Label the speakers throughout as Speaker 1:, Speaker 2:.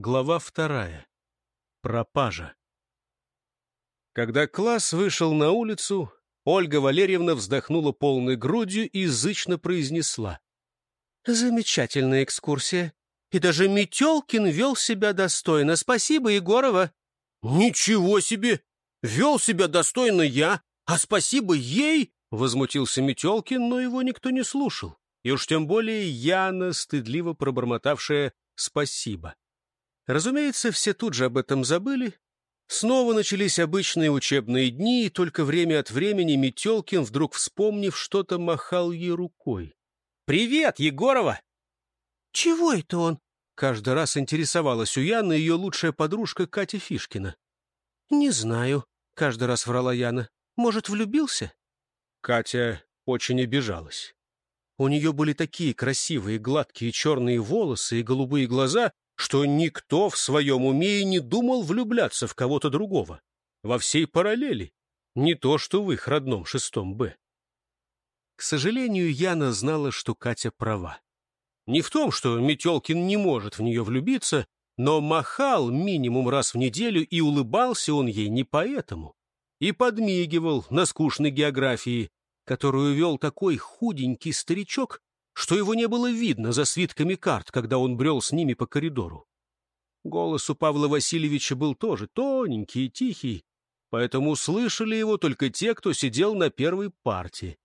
Speaker 1: Глава вторая. Пропажа. Когда класс вышел на улицу, Ольга Валерьевна вздохнула полной грудью и язычно произнесла. «Замечательная экскурсия. И даже Метелкин вел себя достойно. Спасибо, Егорова». «Ничего себе! Вел себя достойно я, а спасибо ей!» — возмутился Метелкин, но его никто не слушал. И уж тем более Яна, стыдливо пробормотавшая «спасибо». Разумеется, все тут же об этом забыли. Снова начались обычные учебные дни, и только время от времени Метелкин, вдруг вспомнив что-то, махал ей рукой. «Привет, Егорова!» «Чего это он?» Каждый раз интересовалась у Яны ее лучшая подружка Катя Фишкина. «Не знаю», — каждый раз врала Яна. «Может, влюбился?» Катя очень обижалась. У нее были такие красивые, гладкие черные волосы и голубые глаза, что никто в своем уме и не думал влюбляться в кого-то другого. Во всей параллели. Не то, что в их родном шестом Б. К сожалению, Яна знала, что Катя права. Не в том, что Метелкин не может в нее влюбиться, но махал минимум раз в неделю, и улыбался он ей не поэтому. И подмигивал на скучной географии, которую вел такой худенький старичок, что его не было видно за свитками карт, когда он брел с ними по коридору. Голос у Павла Васильевича был тоже тоненький и тихий, поэтому слышали его только те, кто сидел на первой партии.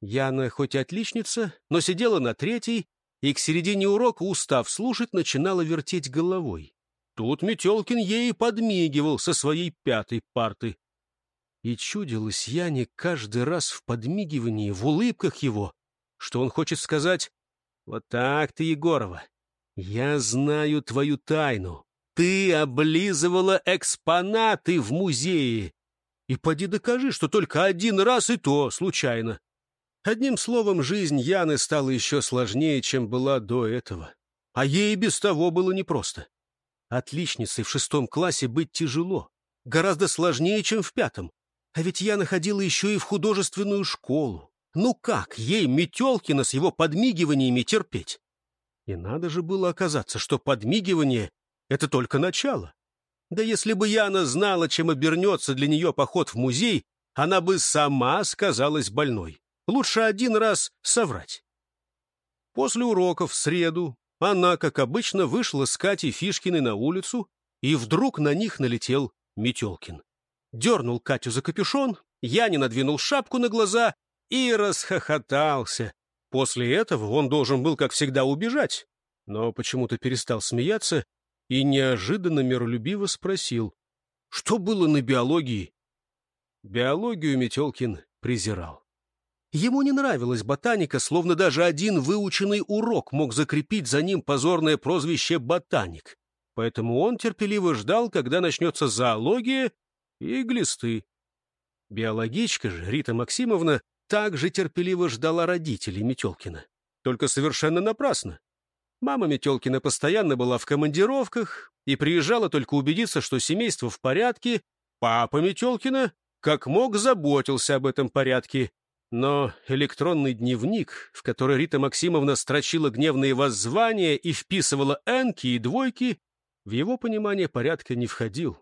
Speaker 1: Яна хоть отличница, но сидела на третьей, и к середине урока, устав слушать, начинала вертеть головой. Тут Метелкин ей подмигивал со своей пятой парты. И чудилось Яне каждый раз в подмигивании, в улыбках его, что он хочет сказать «Вот так ты, Егорова, я знаю твою тайну. Ты облизывала экспонаты в музее. И поди докажи, что только один раз и то случайно». Одним словом, жизнь Яны стала еще сложнее, чем была до этого. А ей без того было непросто. Отличницей в шестом классе быть тяжело. Гораздо сложнее, чем в пятом. А ведь я находила еще и в художественную школу. Ну как ей Метелкина с его подмигиваниями терпеть? И надо же было оказаться, что подмигивание — это только начало. Да если бы Яна знала, чем обернется для нее поход в музей, она бы сама сказалась больной. Лучше один раз соврать. После уроков в среду она, как обычно, вышла с Катей Фишкиной на улицу, и вдруг на них налетел Метелкин. Дернул Катю за капюшон, Яне надвинул шапку на глаза и расхохотался. После этого он должен был, как всегда, убежать, но почему-то перестал смеяться и неожиданно миролюбиво спросил, что было на биологии. Биологию Метелкин презирал. Ему не нравилась ботаника, словно даже один выученный урок мог закрепить за ним позорное прозвище «ботаник». Поэтому он терпеливо ждал, когда начнется зоология и глисты. Биологичка же, Рита Максимовна, также терпеливо ждала родителей Метелкина. Только совершенно напрасно. Мама Метелкина постоянно была в командировках и приезжала только убедиться, что семейство в порядке. Папа Метелкина как мог заботился об этом порядке. Но электронный дневник, в который Рита Максимовна строчила гневные воззвания и вписывала энки и двойки, в его понимание порядка не входил.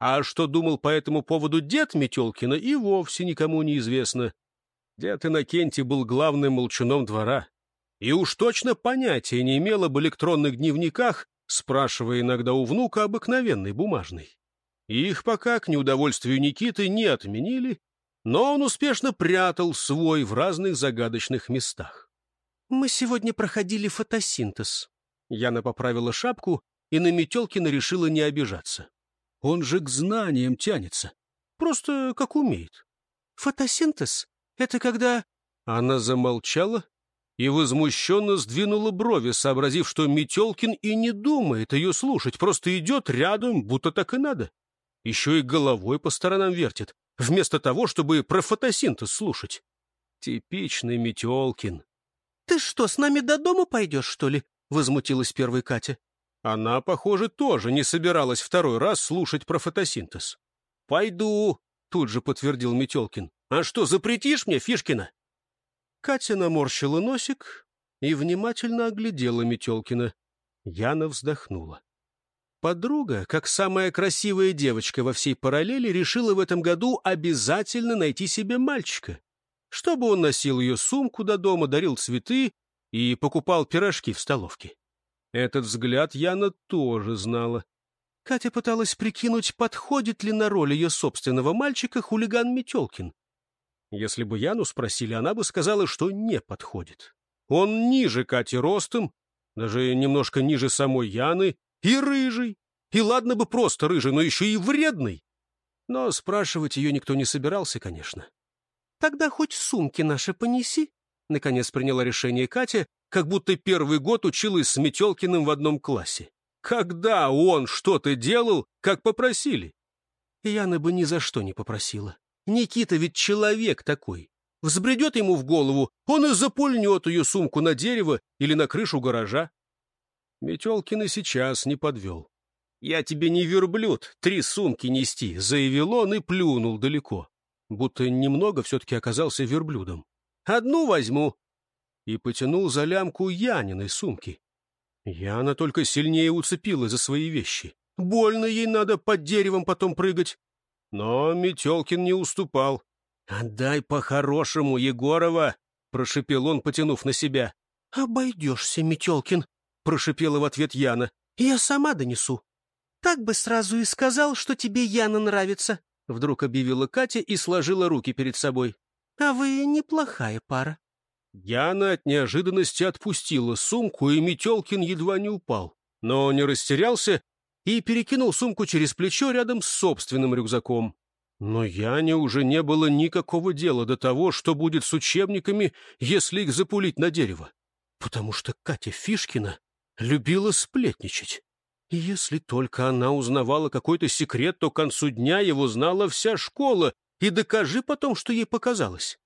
Speaker 1: А что думал по этому поводу дед Метелкина, и вовсе никому не известно. Дед Иннокентий был главным молчуном двора. И уж точно понятия не имел об электронных дневниках, спрашивая иногда у внука обыкновенный бумажный. Их пока, к неудовольствию Никиты, не отменили, но он успешно прятал свой в разных загадочных местах. «Мы сегодня проходили фотосинтез». Яна поправила шапку и на Метелкина решила не обижаться. Он же к знаниям тянется, просто как умеет. «Фотосинтез это когда...» Она замолчала и возмущенно сдвинула брови, сообразив, что Метелкин и не думает ее слушать, просто идет рядом, будто так и надо. Еще и головой по сторонам вертит, вместо того, чтобы про фотосинтез слушать. Типичный Метелкин. «Ты что, с нами до дома пойдешь, что ли?» — возмутилась первая Катя. Она, похоже, тоже не собиралась второй раз слушать про фотосинтез. «Пойду», — тут же подтвердил Метелкин. «А что, запретишь мне, Фишкина?» Катя наморщила носик и внимательно оглядела Метелкина. Яна вздохнула. Подруга, как самая красивая девочка во всей параллели, решила в этом году обязательно найти себе мальчика, чтобы он носил ее сумку до дома, дарил цветы и покупал пирожки в столовке. Этот взгляд Яна тоже знала. Катя пыталась прикинуть, подходит ли на роль ее собственного мальчика хулиган Метелкин. Если бы Яну спросили, она бы сказала, что не подходит. Он ниже Кати ростом, даже немножко ниже самой Яны, и рыжий. И ладно бы просто рыжий, но еще и вредный. Но спрашивать ее никто не собирался, конечно. «Тогда хоть сумки наши понеси», — наконец приняла решение Катя, как будто первый год училась с Метелкиным в одном классе. Когда он что-то делал, как попросили? Яна бы ни за что не попросила. Никита ведь человек такой. Взбредет ему в голову, он и запульнет ее сумку на дерево или на крышу гаража. Метелкин и сейчас не подвел. «Я тебе не верблюд, три сумки нести», — заявил он и плюнул далеко. Будто немного все-таки оказался верблюдом. «Одну возьму». И потянул за лямку Яниной сумки. Яна только сильнее уцепила за свои вещи. Больно ей надо под деревом потом прыгать. Но Метелкин не уступал. «Отдай по-хорошему, Егорова!» — прошипел он, потянув на себя. «Обойдешься, Метелкин!» — прошипела в ответ Яна. «Я сама донесу». «Так бы сразу и сказал, что тебе Яна нравится», — вдруг объявила Катя и сложила руки перед собой. «А вы неплохая пара». Яна от неожиданности отпустила сумку, и Метелкин едва не упал. Но не растерялся и перекинул сумку через плечо рядом с собственным рюкзаком. Но Яне уже не было никакого дела до того, что будет с учебниками, если их запулить на дерево. Потому что Катя Фишкина любила сплетничать. И если только она узнавала какой-то секрет, то к концу дня его знала вся школа, и докажи потом, что ей показалось.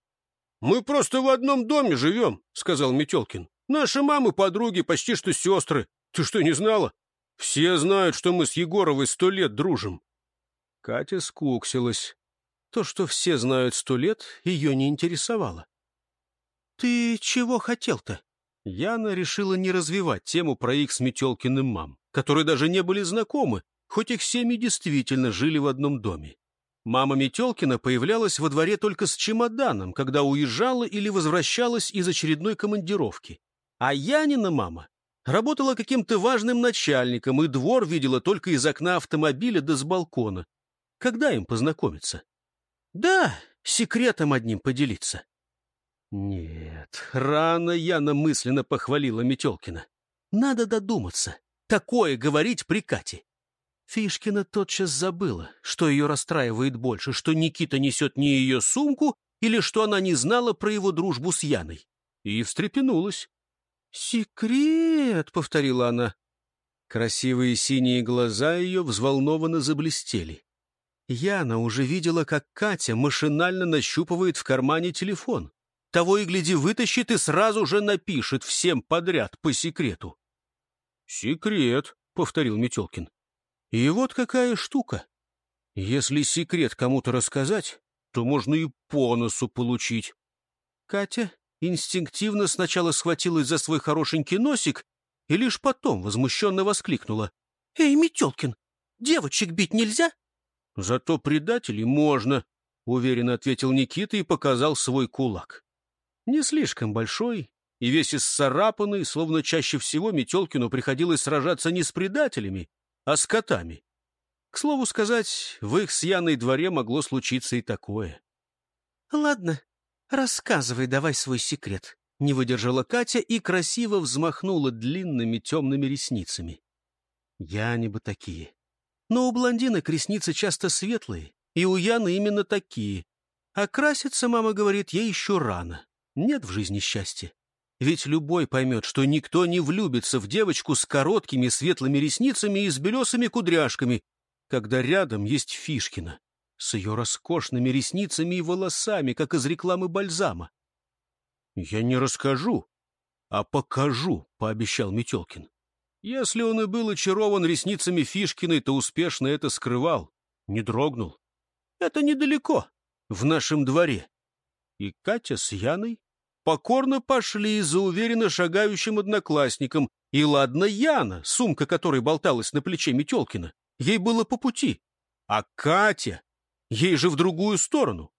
Speaker 1: «Мы просто в одном доме живем», — сказал Метелкин. «Наши мамы подруги, почти что сестры. Ты что, не знала? Все знают, что мы с Егоровой сто лет дружим». Катя скуксилась. То, что все знают сто лет, ее не интересовало. «Ты чего хотел-то?» Яна решила не развивать тему про их с Метелкиным мам, которые даже не были знакомы, хоть их семьи действительно жили в одном доме. Мама Метелкина появлялась во дворе только с чемоданом, когда уезжала или возвращалась из очередной командировки. А Янина мама работала каким-то важным начальником, и двор видела только из окна автомобиля да с балкона. Когда им познакомиться? Да, секретом одним поделиться. Нет, рано Яна мысленно похвалила Метелкина. Надо додуматься. Такое говорить при Кате. Фишкина тотчас забыла, что ее расстраивает больше, что Никита несет не ее сумку или что она не знала про его дружбу с Яной. И встрепенулась. «Секрет!» — повторила она. Красивые синие глаза ее взволнованно заблестели. Яна уже видела, как Катя машинально нащупывает в кармане телефон. Того и гляди вытащит и сразу же напишет всем подряд по секрету. «Секрет», — повторил Метелкин. И вот какая штука. Если секрет кому-то рассказать, то можно и по носу получить. Катя инстинктивно сначала схватилась за свой хорошенький носик и лишь потом возмущенно воскликнула. — Эй, Метелкин, девочек бить нельзя? — Зато предателей можно, — уверенно ответил Никита и показал свой кулак. Не слишком большой и весь исцарапанный, словно чаще всего Метелкину приходилось сражаться не с предателями, а с котами. К слову сказать, в их с дворе могло случиться и такое. — Ладно, рассказывай давай свой секрет. Не выдержала Катя и красиво взмахнула длинными темными ресницами. Яне бы такие. Но у блондинок ресницы часто светлые, и у Яны именно такие. А краситься, мама говорит, ей еще рано. Нет в жизни счастья. Ведь любой поймет, что никто не влюбится в девочку с короткими светлыми ресницами и с белесыми кудряшками, когда рядом есть Фишкина с ее роскошными ресницами и волосами, как из рекламы бальзама. — Я не расскажу, а покажу, — пообещал Метелкин. Если он и был очарован ресницами Фишкиной, то успешно это скрывал, не дрогнул. Это недалеко, в нашем дворе. И Катя с Яной покорно пошли за уверенно шагающим одноклассником, И ладно Яна, сумка которой болталась на плече Метелкина, ей было по пути. А Катя, ей же в другую сторону.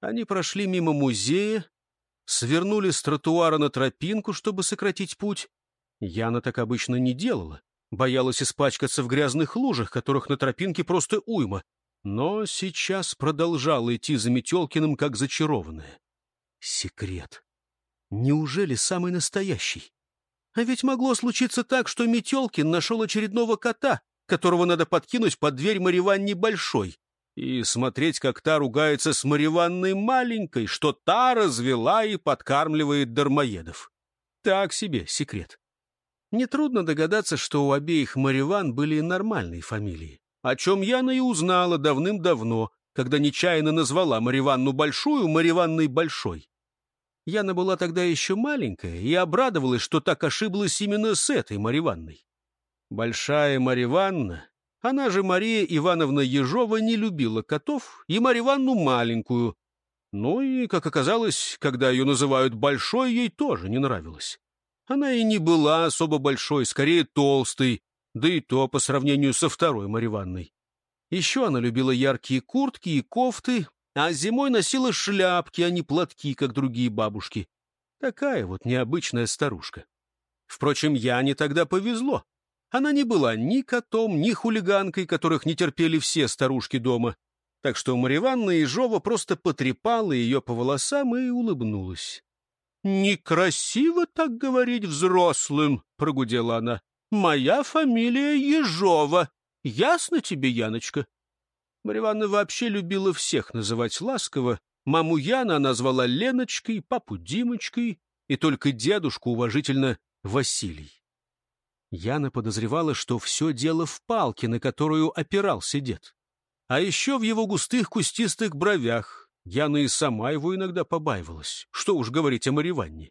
Speaker 1: Они прошли мимо музея, свернули с тротуара на тропинку, чтобы сократить путь. Яна так обычно не делала, боялась испачкаться в грязных лужах, которых на тропинке просто уйма, но сейчас продолжала идти за Метелкиным, как зачарованная. Секрет. Неужели самый настоящий? А ведь могло случиться так, что Метелкин нашел очередного кота, которого надо подкинуть под дверь Мариванне Большой, и смотреть, как та ругается с Мариванной Маленькой, что та развела и подкармливает дармоедов. Так себе секрет. Нетрудно догадаться, что у обеих Мариван были нормальные фамилии, о чем Яна и узнала давным-давно, когда нечаянно назвала Мариванну Большую Мариванной Большой. Яна была тогда еще маленькая и обрадовалась, что так ошиблась именно с этой Мариванной. Большая Мариванна, она же Мария Ивановна Ежова, не любила котов, и Мариванну маленькую. Ну и, как оказалось, когда ее называют Большой, ей тоже не нравилось. Она и не была особо большой, скорее толстой, да и то по сравнению со второй Мариванной. Еще она любила яркие куртки и кофты, а зимой носила шляпки, а не платки, как другие бабушки. Такая вот необычная старушка. Впрочем, Яне тогда повезло. Она не была ни котом, ни хулиганкой, которых не терпели все старушки дома. Так что Мариванна Ежова просто потрепала ее по волосам и улыбнулась. «Некрасиво так говорить взрослым», — прогудела она. «Моя фамилия Ежова. Ясно тебе, Яночка?» Марья Ивановна вообще любила всех называть ласково. Маму Яна она назвала Леночкой, папу Димочкой и только дедушку уважительно Василий. Яна подозревала, что все дело в палке, на которую опирался дед. А еще в его густых кустистых бровях. Яна и сама его иногда побаивалась. Что уж говорить о Мариванне.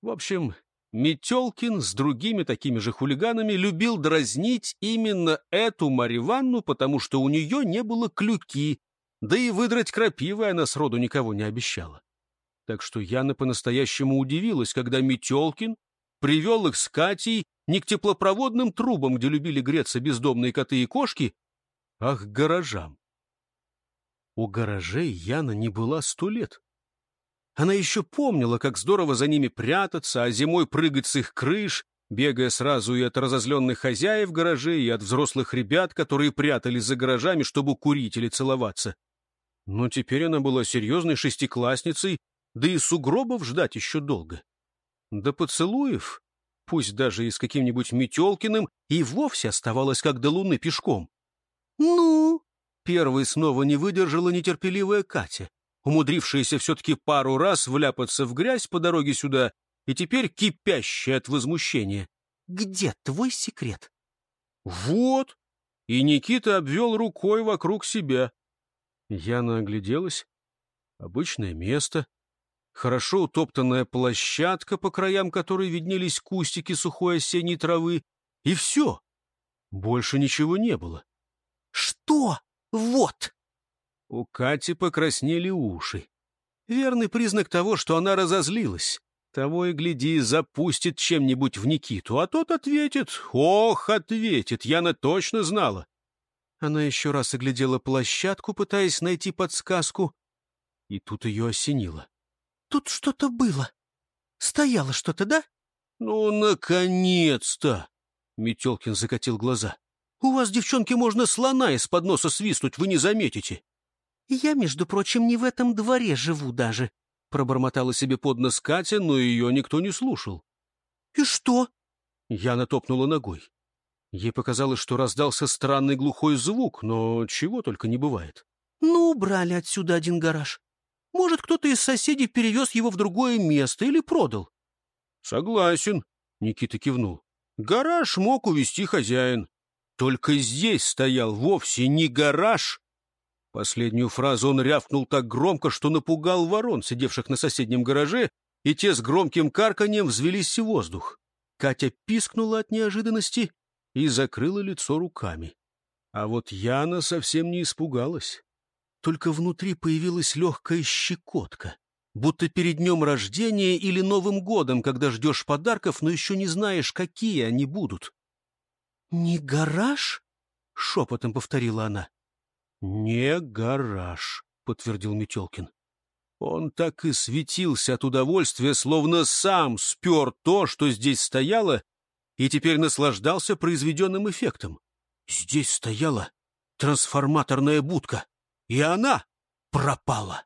Speaker 1: В общем, Метелкин с другими такими же хулиганами любил дразнить именно эту Мариванну, потому что у нее не было клюки, да и выдрать крапивы она сроду никого не обещала. Так что Яна по-настоящему удивилась, когда Метелкин привел их с Катей не к теплопроводным трубам, где любили греться бездомные коты и кошки, а к гаражам. У гаражей Яна не была сто лет. Она еще помнила, как здорово за ними прятаться, а зимой прыгать с их крыш, бегая сразу и от разозленных хозяев гаражей, и от взрослых ребят, которые прятались за гаражами, чтобы курить или целоваться. Но теперь она была серьезной шестиклассницей, да и сугробов ждать еще долго. До поцелуев, пусть даже и с каким-нибудь Метелкиным, и вовсе оставалась как до луны пешком. «Ну?» — первой снова не выдержала нетерпеливая Катя умудрившаяся все-таки пару раз вляпаться в грязь по дороге сюда и теперь кипящая от возмущения. «Где твой секрет?» «Вот!» И Никита обвел рукой вокруг себя. Яна огляделась. Обычное место. Хорошо утоптанная площадка, по краям которой виднелись кустики сухой осенней травы. И все. Больше ничего не было. «Что? Вот!» У Кати покраснели уши. Верный признак того, что она разозлилась. Того и гляди, запустит чем-нибудь в Никиту, а тот ответит. Ох, ответит, Яна точно знала. Она еще раз оглядела площадку, пытаясь найти подсказку, и тут ее осенило. Тут что-то было. Стояло что-то, да? Ну, наконец-то! Метелкин закатил глаза. У вас, девчонки, можно слона из-под носа свистнуть, вы не заметите. «Я, между прочим, не в этом дворе живу даже», — пробормотала себе под нос Катя, но ее никто не слушал. «И что?» — Яна топнула ногой. Ей показалось, что раздался странный глухой звук, но чего только не бывает. «Ну, убрали отсюда один гараж. Может, кто-то из соседей перевез его в другое место или продал?» «Согласен», — Никита кивнул. «Гараж мог увести хозяин. Только здесь стоял вовсе не гараж, Последнюю фразу он рявкнул так громко, что напугал ворон, сидевших на соседнем гараже, и те с громким карканьем взвелись в воздух. Катя пискнула от неожиданности и закрыла лицо руками. А вот Яна совсем не испугалась. Только внутри появилась легкая щекотка. будто перед днем рождения или Новым годом, когда ждешь подарков, но еще не знаешь, какие они будут. «Не гараж?» — шепотом повторила она. «Не гараж», — подтвердил Метелкин. Он так и светился от удовольствия, словно сам спер то, что здесь стояло, и теперь наслаждался произведенным эффектом. Здесь стояла трансформаторная будка, и она пропала.